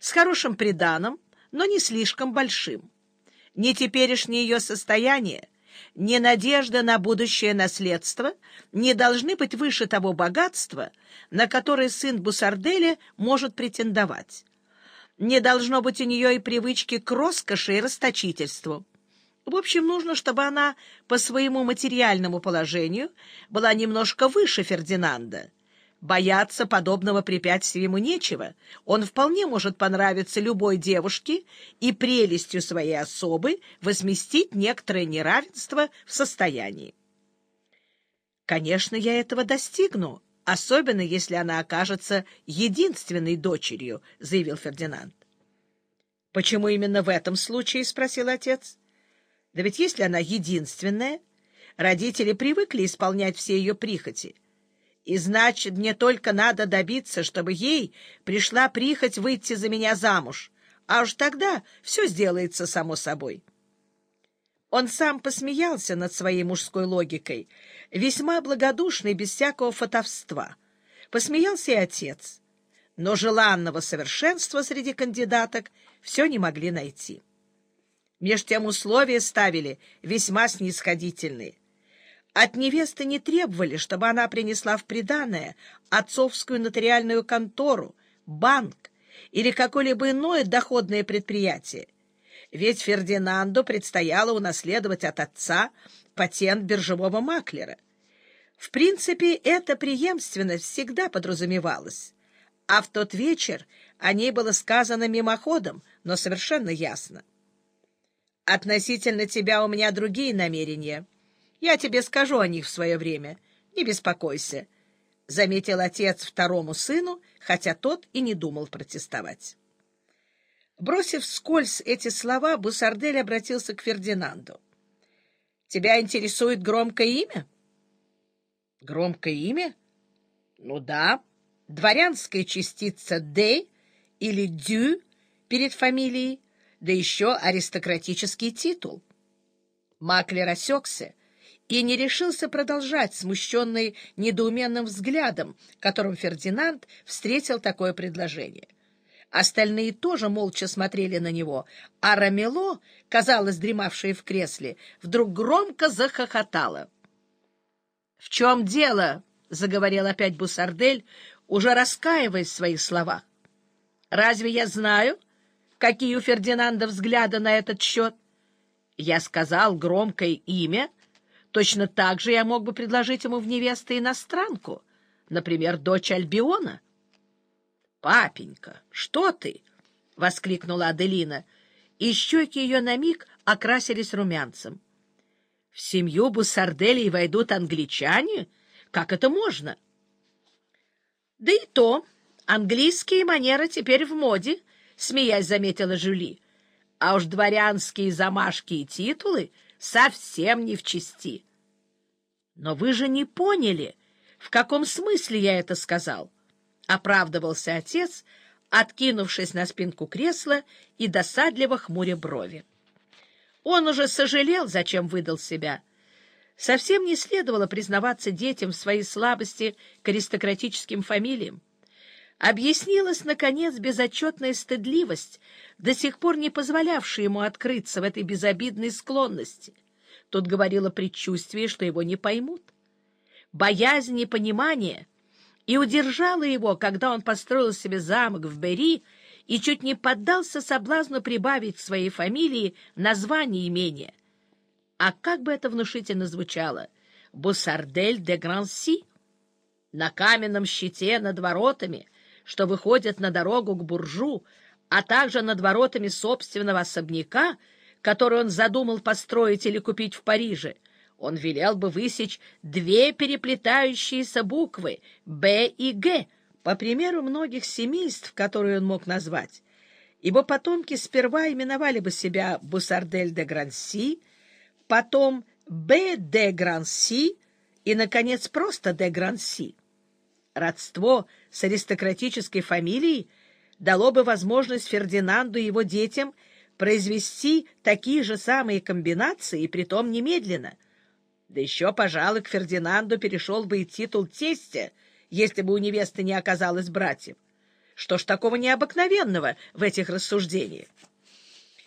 с хорошим приданым, но не слишком большим. Ни теперешнее ее состояние, ни надежда на будущее наследство не должны быть выше того богатства, на которое сын Бусарделя может претендовать. Не должно быть у нее и привычки к роскоши и расточительству. В общем, нужно, чтобы она по своему материальному положению была немножко выше Фердинанда. Бояться подобного препятствия ему нечего. Он вполне может понравиться любой девушке и прелестью своей особы возместить некоторое неравенство в состоянии. Конечно, я этого достигну, особенно если она окажется единственной дочерью, — заявил Фердинанд. — Почему именно в этом случае? — спросил отец. — Да ведь если она единственная, родители привыкли исполнять все ее прихоти — и значит, мне только надо добиться, чтобы ей пришла прихоть выйти за меня замуж, а уж тогда все сделается само собой. Он сам посмеялся над своей мужской логикой, весьма благодушный, без всякого фотовства. Посмеялся и отец, но желанного совершенства среди кандидаток все не могли найти. Меж тем условия ставили весьма снисходительные. От невесты не требовали, чтобы она принесла в приданое отцовскую нотариальную контору, банк или какое-либо иное доходное предприятие. Ведь Фердинанду предстояло унаследовать от отца патент биржевого маклера. В принципе, эта преемственность всегда подразумевалась, а в тот вечер о ней было сказано мимоходом, но совершенно ясно. «Относительно тебя у меня другие намерения», я тебе скажу о них в свое время. Не беспокойся, — заметил отец второму сыну, хотя тот и не думал протестовать. Бросив вскользь эти слова, Бусардель обратился к Фердинанду. — Тебя интересует громкое имя? — Громкое имя? — Ну да. Дворянская частица «д» или «дю» перед фамилией, да еще аристократический титул. Маклер осекся и не решился продолжать, смущенный недоуменным взглядом, которым Фердинанд встретил такое предложение. Остальные тоже молча смотрели на него, а Рамело, казалось, дремавшее в кресле, вдруг громко захохотала. — В чем дело? — заговорил опять Бусардель, уже раскаиваясь в своих словах. — Разве я знаю, какие у Фердинанда взгляды на этот счет? Я сказал громкое имя — Точно так же я мог бы предложить ему в невесты иностранку, например, дочь Альбиона. — Папенька, что ты? — воскликнула Аделина, и щеки ее на миг окрасились румянцем. — В семью Буссарделей войдут англичане? Как это можно? — Да и то, английские манеры теперь в моде, — смеясь заметила Жюли. — А уж дворянские замашки и титулы — совсем не в чести. Но вы же не поняли, в каком смысле я это сказал, — оправдывался отец, откинувшись на спинку кресла и досадливо хмуря брови. Он уже сожалел, зачем выдал себя. Совсем не следовало признаваться детям в своей слабости к аристократическим фамилиям. Объяснилась, наконец, безотчетная стыдливость, до сих пор не позволявшая ему открыться в этой безобидной склонности. Тут говорило предчувствие, что его не поймут. Боязнь непонимания и удержала его, когда он построил себе замок в Бери и чуть не поддался соблазну прибавить к своей фамилии название имения. А как бы это внушительно звучало? «Буссардель де Гранси»? На каменном щите над воротами — что выходят на дорогу к буржу, а также над воротами собственного особняка, который он задумал построить или купить в Париже, он велел бы высечь две переплетающиеся буквы «Б» и «Г», по примеру многих семейств, которые он мог назвать, ибо потомки сперва именовали бы себя Бусардель де Гранси, потом Б. де Гранси и, наконец, просто де Гранси. Родство с аристократической фамилией дало бы возможность Фердинанду и его детям произвести такие же самые комбинации, и притом немедленно. Да еще, пожалуй, к Фердинанду перешел бы и титул тестя, если бы у невесты не оказалось братьев. Что ж такого необыкновенного в этих рассуждениях?